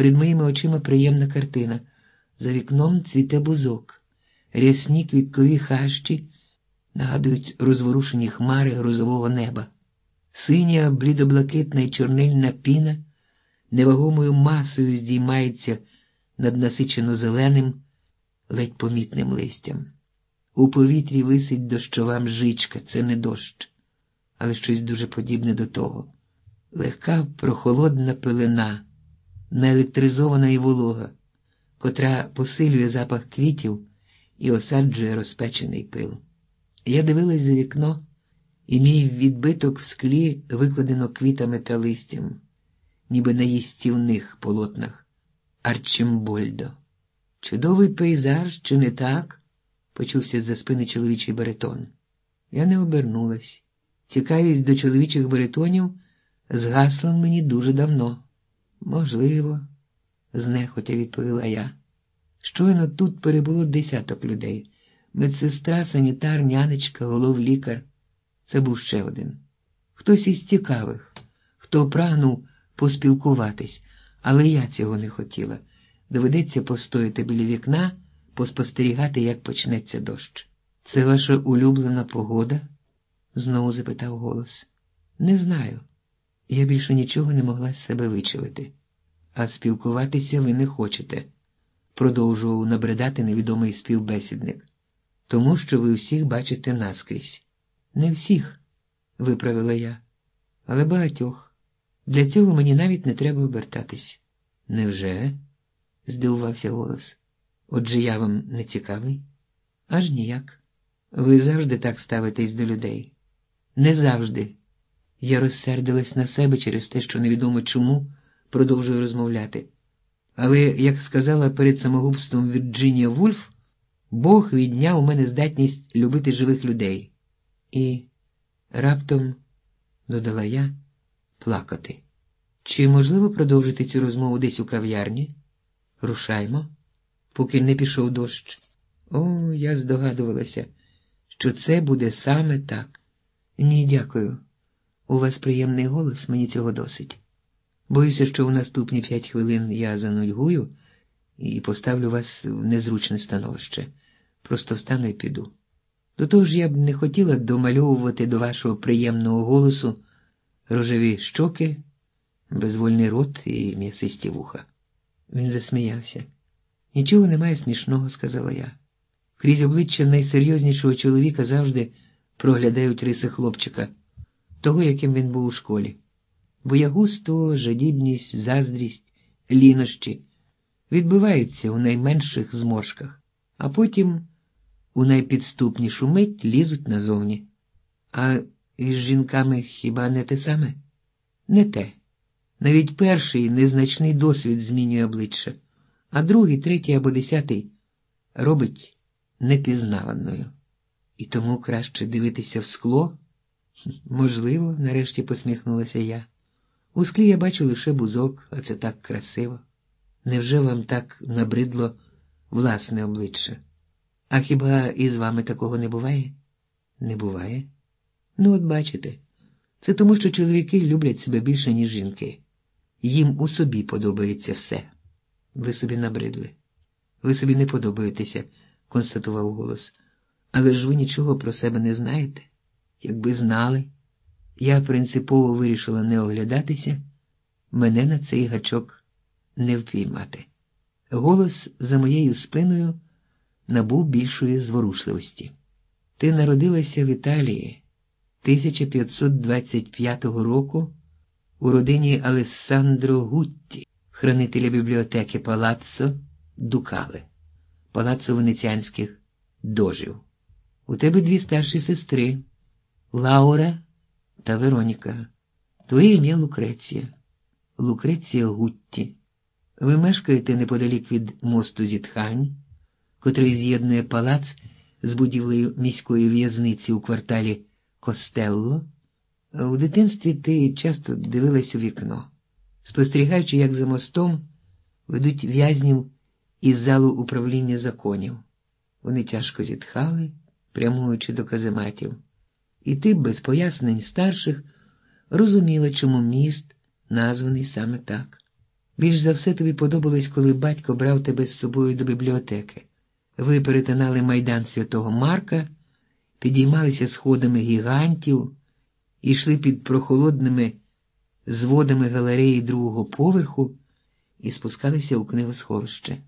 Перед моїми очима приємна картина. За вікном цвіте бузок, рясні квіткові хащі нагадують розворушені хмари грозового неба. Синя, блідоблакитна і чорнильна піна невагомою масою здіймається над насичено зеленим, ледь помітним листям. У повітрі висить дощова мжичка, це не дощ, але щось дуже подібне до того. Легка прохолодна пилина, наелектризована і волога, котра посилює запах квітів і осаджує розпечений пил. Я дивилась за вікно, і мій відбиток в склі викладено квітами та листям, ніби на їстівних полотнах Арчимбольдо. Чудовий пейзаж, чи не так? почувся з-за спини чоловічий баритон. Я не обернулась. Цікавість до чоловічих баритонів згасла в мені дуже давно. Можливо, знехотя відповіла я. Щойно тут перебуло десяток людей. Медсестра, санітар, нянечка, головлікар. Це був ще один. Хтось із цікавих, хто прагнув поспілкуватись, але я цього не хотіла. Доведеться постояти біля вікна, поспостерігати, як почнеться дощ. Це ваша улюблена погода? знову запитав голос. Не знаю. Я більше нічого не могла з себе вичавити. А спілкуватися ви не хочете, продовжував набридати невідомий співбесідник. Тому що ви всіх бачите наскрізь. Не всіх, виправила я, але багатьох. Для цього мені навіть не треба обертатись. Невже? здивувався голос. Отже я вам не цікавий? Аж ніяк. Ви завжди так ставитесь до людей. Не завжди. Я розсердилась на себе через те, що невідомо чому продовжую розмовляти. Але, як сказала перед самогубством Вірджинія Вульф, Бог відняв у мене здатність любити живих людей. І раптом, додала я, плакати. Чи можливо продовжити цю розмову десь у кав'ярні? Рушаймо, поки не пішов дощ. О, я здогадувалася, що це буде саме так. Ні, дякую. У вас приємний голос, мені цього досить. Боюся, що в наступні п'ять хвилин я занудьгую і поставлю вас в незручне становище. Просто встану і піду. До того ж я б не хотіла домальовувати до вашого приємного голосу рожеві щоки, безвольний рот і м'ясисті вуха. Він засміявся. Нічого немає смішного, сказала я. Крізь обличчя найсерйознішого чоловіка завжди проглядають риси хлопчика, того, яким він був у школі. Боягузтво, жадібність, заздрість, лінощі відбиваються у найменших зморшках, а потім у найпідступнішу мить лізуть назовні. А із жінками хіба не те саме? Не те. Навіть перший незначний досвід змінює обличчя, а другий, третій або десятий робить непізнаваною. І тому краще дивитися в скло. Можливо, нарешті посміхнулася я. У склі я бачу лише бузок, а це так красиво. Невже вам так набридло власне обличчя? А хіба із вами такого не буває? Не буває? Ну, от бачите, це тому, що чоловіки люблять себе більше, ніж жінки. Їм у собі подобається все. Ви собі набридли. Ви собі не подобаєтеся, констатував голос. Але ж ви нічого про себе не знаєте. Якби знали, я принципово вирішила не оглядатися, мене на цей гачок не впіймати. Голос за моєю спиною набув більшої зворушливості. Ти народилася в Італії 1525 року у родині Алессандро Гутті, хранителя бібліотеки Палаццо Дукале, Палаццо Венеціанських дожив. У тебе дві старші сестри Лаура та Вероніка. Твоє ім'я Лукреція, Лукреція Гутті. Ви мешкаєте неподалік від мосту зітхань, котрий з'єднує палац з будівлею міської в'язниці у кварталі Костелло. У дитинстві ти часто дивилась у вікно, спостерігаючи, як за мостом ведуть в'язнів із залу управління законів. Вони тяжко зітхали, прямуючи до казематів, і ти, без пояснень старших, розуміла, чому міст названий саме так. Більш за все тобі подобалось, коли батько брав тебе з собою до бібліотеки. Ви перетинали майдан Святого Марка, підіймалися сходами гігантів, йшли під прохолодними зводами галереї другого поверху і спускалися у книгосховище.